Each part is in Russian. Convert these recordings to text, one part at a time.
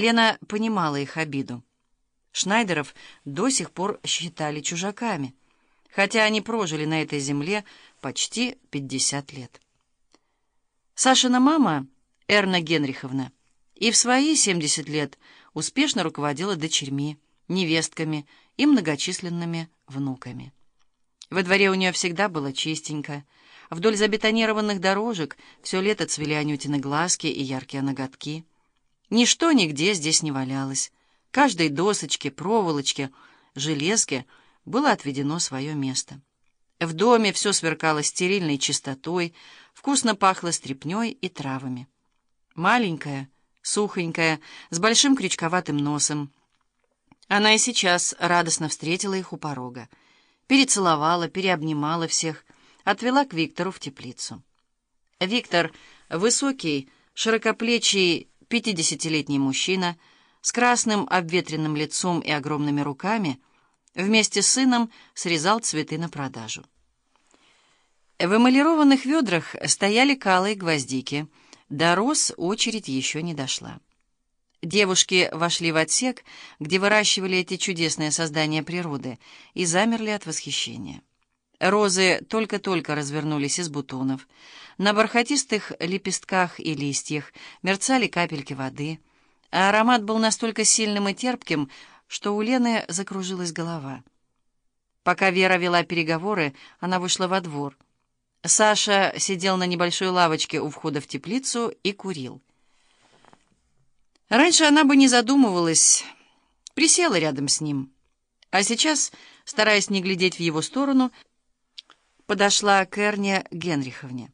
Лена понимала их обиду. Шнайдеров до сих пор считали чужаками, хотя они прожили на этой земле почти 50 лет. Сашина мама, Эрна Генриховна, и в свои 70 лет успешно руководила дочерьми, невестками и многочисленными внуками. Во дворе у нее всегда было чистенько. Вдоль забетонированных дорожек все лето цвели Анютины глазки и яркие ноготки. Ничто нигде здесь не валялось. Каждой досочке, проволочке, железке было отведено свое место. В доме все сверкало стерильной чистотой, вкусно пахло стрепней и травами. Маленькая, сухонькая, с большим крючковатым носом. Она и сейчас радостно встретила их у порога. Перецеловала, переобнимала всех, отвела к Виктору в теплицу. Виктор, высокий, широкоплечий, пятидесятилетний мужчина, с красным обветренным лицом и огромными руками, вместе с сыном срезал цветы на продажу. В эмалированных ведрах стояли калы и гвоздики. До роз очередь еще не дошла. Девушки вошли в отсек, где выращивали эти чудесные создания природы, и замерли от восхищения. Розы только-только развернулись из бутонов. На бархатистых лепестках и листьях мерцали капельки воды, а аромат был настолько сильным и терпким, что у Лены закружилась голова. Пока Вера вела переговоры, она вышла во двор. Саша сидел на небольшой лавочке у входа в теплицу и курил. Раньше она бы не задумывалась, присела рядом с ним. А сейчас, стараясь не глядеть в его сторону, подошла к Эрне Генриховне.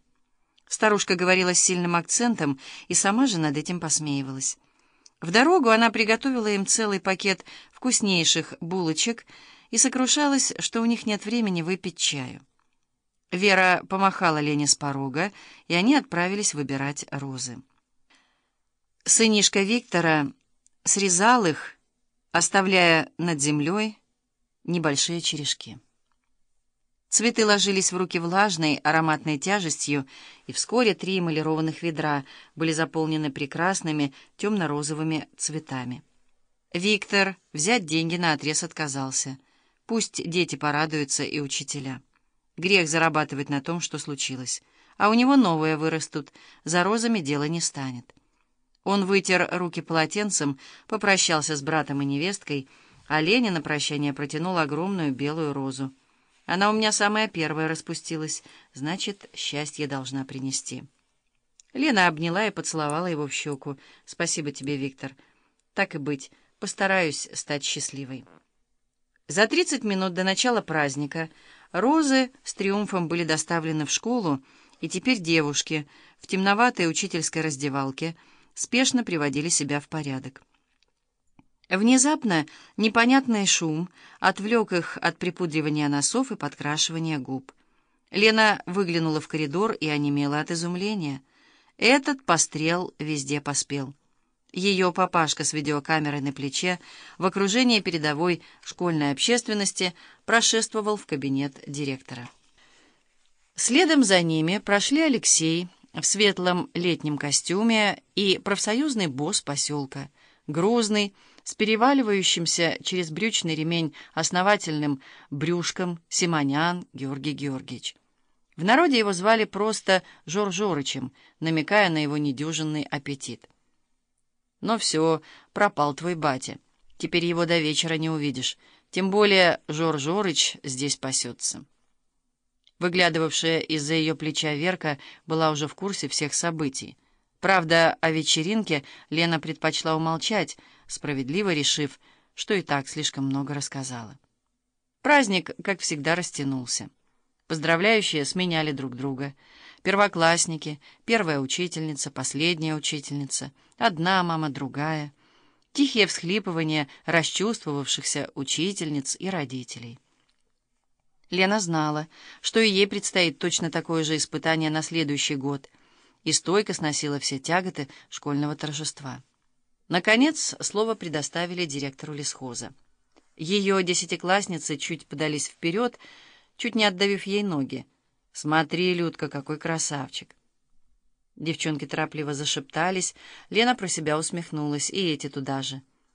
Старушка говорила с сильным акцентом и сама же над этим посмеивалась. В дорогу она приготовила им целый пакет вкуснейших булочек и сокрушалась, что у них нет времени выпить чаю. Вера помахала Лене с порога, и они отправились выбирать розы. Сынишка Виктора срезал их, оставляя над землей небольшие черешки. Цветы ложились в руки влажной, ароматной тяжестью, и вскоре три эмалированных ведра были заполнены прекрасными темно-розовыми цветами. Виктор взять деньги на отрез отказался. Пусть дети порадуются и учителя. Грех зарабатывать на том, что случилось. А у него новые вырастут, за розами дело не станет. Он вытер руки полотенцем, попрощался с братом и невесткой, а Лене на прощание протянул огромную белую розу. Она у меня самая первая распустилась, значит, счастье должна принести. Лена обняла и поцеловала его в щеку. «Спасибо тебе, Виктор. Так и быть, постараюсь стать счастливой». За тридцать минут до начала праздника розы с триумфом были доставлены в школу, и теперь девушки в темноватой учительской раздевалке — спешно приводили себя в порядок. Внезапно непонятный шум отвлек их от припудривания носов и подкрашивания губ. Лена выглянула в коридор и онемела от изумления. Этот пострел везде поспел. Ее папашка с видеокамерой на плече в окружении передовой школьной общественности прошествовал в кабинет директора. Следом за ними прошли Алексей, в светлом летнем костюме и профсоюзный босс поселка, грузный, с переваливающимся через брючный ремень основательным брюшком Симонян Георгий Георгиевич. В народе его звали просто Жор Жорычем, намекая на его недюжинный аппетит. Но все, пропал твой батя. Теперь его до вечера не увидишь. Тем более Жор Жорыч здесь пасется. Выглядывавшая из-за ее плеча Верка была уже в курсе всех событий. Правда, о вечеринке Лена предпочла умолчать, справедливо решив, что и так слишком много рассказала. Праздник, как всегда, растянулся. Поздравляющие сменяли друг друга. Первоклассники, первая учительница, последняя учительница, одна мама, другая. Тихие всхлипывания расчувствовавшихся учительниц и родителей. Лена знала, что и ей предстоит точно такое же испытание на следующий год, и стойко сносила все тяготы школьного торжества. Наконец, слово предоставили директору лесхоза. Ее десятиклассницы чуть подались вперед, чуть не отдавив ей ноги. «Смотри, Людка, какой красавчик!» Девчонки торопливо зашептались. Лена про себя усмехнулась, и эти туда же.